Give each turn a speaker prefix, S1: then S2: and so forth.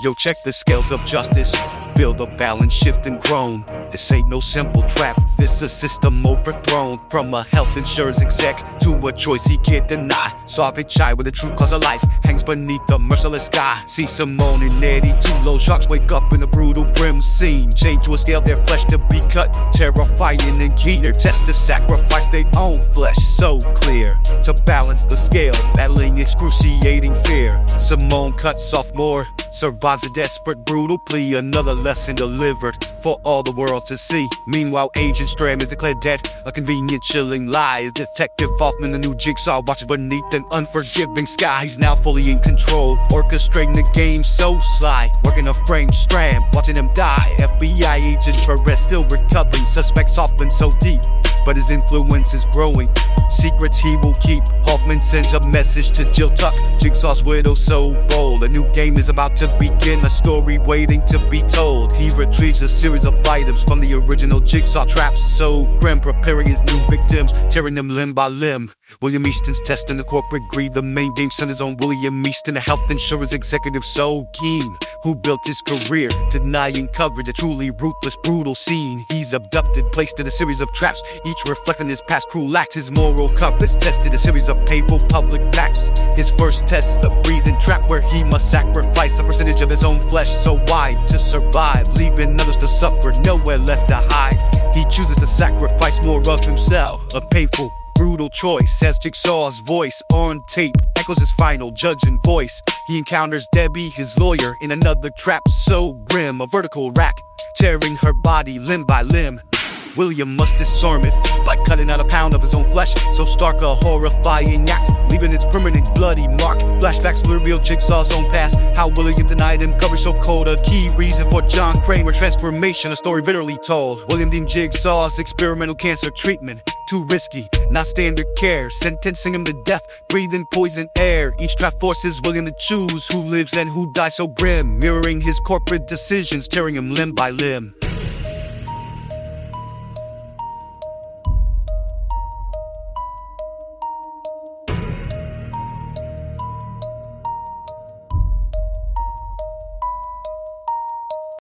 S1: Yo, check the scales of justice. Feel the balance shift and groan. This ain't no simple trap. This a system overthrown from a health insurance exec to a choice he can't deny. Sovereign chai with the true cause of life hangs beneath the merciless sky. See Simone and Eddie, two low sharks wake up in a brutal grim scene. Chained to a scale, their flesh to be cut. Terrifying and key. Their test to sacrifice their own flesh. So clear to balance the scale, battling excruciating fear. Simone cuts off more Survives a desperate, brutal plea. Another lesson delivered for all the world to see. Meanwhile, Agent Strahm is declared dead. A convenient, chilling lie. Detective Hoffman, the new jigsaw, watches beneath an unforgiving sky. He's now fully in control, orchestrating the game so sly. Working a frame Strahm, watching him die. FBI agent Perez still recovering. Suspects soften so deep but his influence is growing. Secrets he will keep. Hoffman sends a message to Jill Tuck, Jigsaw's widow, so bold. A new game is about to begin, a story waiting to be told. He retrieves a series of items from the original Jigsaw traps, so grim, preparing his new victims, tearing them limb by limb. William Easton's testing the corporate greed. The main game centers on William Easton, a health insurance executive so keen, who built his career denying coverage. A truly ruthless, brutal scene. He's abducted, placed in a series of traps, each reflecting his past cruel acts. His moral compass tested a series of painful public facts. His first test, a breathing trap where he must sacrifice a percentage of his own flesh so wide to survive, leaving others to suffer, nowhere left to hide. He chooses to sacrifice more of himself, a painful brutal choice as Jigsaw's voice on tape echoes his final judging voice. He encounters Debbie, his lawyer, in another trap so grim, a vertical rack, tearing her body limb by limb. William must disarm it by cutting out a pound of his own flesh. So stark a horrifying act, leaving its permanent bloody mark. Flashbacks to the real Jigsaw's own past. How William denied him coverage so cold. A key reason for John Kramer transformation. A story bitterly told. William deemed Jigsaw's experimental cancer treatment too risky, not standard care. Sentencing him to death, breathing poison air. Each trap forces willing to choose who lives and who dies so grim. Mirroring his corporate decisions, tearing him limb by limb.